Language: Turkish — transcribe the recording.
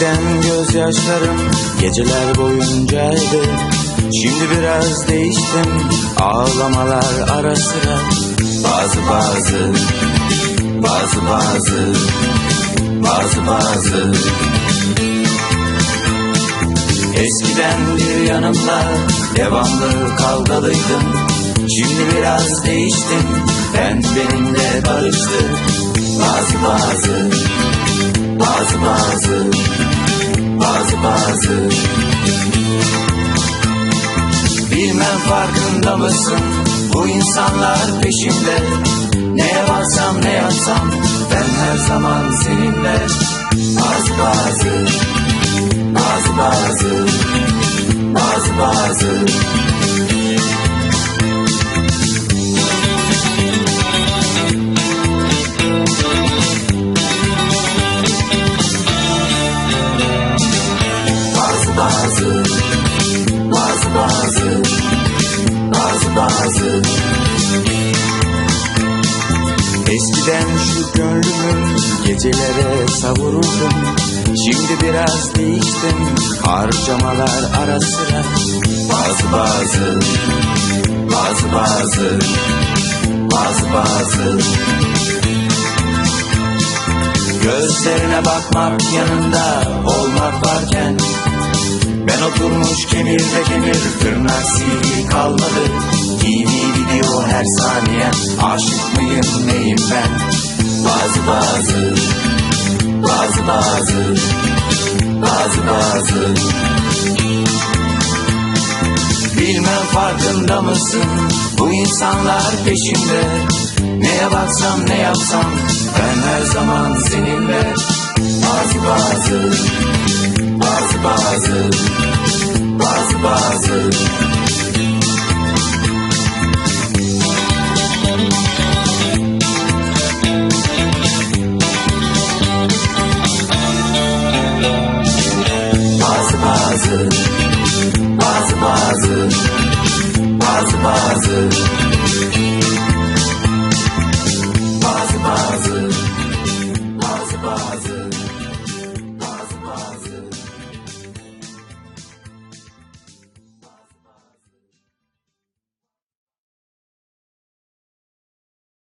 saçlarım geceler boyuncaydı. Şimdi biraz değiştim ağlamalar ara sıra. Bazı bazı bazı bazı bazı bazı. Eskiden bir yanımda devamlı kavgalıydım. Şimdi biraz değiştim ben benimle barıştı. Bazı bazı bazı bazı bazı Bilmem farkında mısın? Bu insanlar peşimde. Ne yaparsam ne yapsam ben her zaman seninle. Bazı bazı bazı bazı bazı bazı bazı bazı bazı bazı bazı. Eskiden şu gönlümü gecelere savururdum. Şimdi biraz değiştim harcamalar ara sıra. Bazı bazı bazı bazı bazı bazı. Gözlerine bakmak yanında olmak varken Ben oturmuş kemirde kemir tırnak sivri kalmadı. TV video her saniye aşık mıyım neyim ben? Bazı bazı bazı bazı bazı bazı. Bilmem farkında mısın? Bu insanlar peşimde. Neye baksam ne yapsam ben her zaman seninle. Bazı bazı Bazı bazı bazı bazı. Bazı bazı. Bazı bazı. Bazı bazı.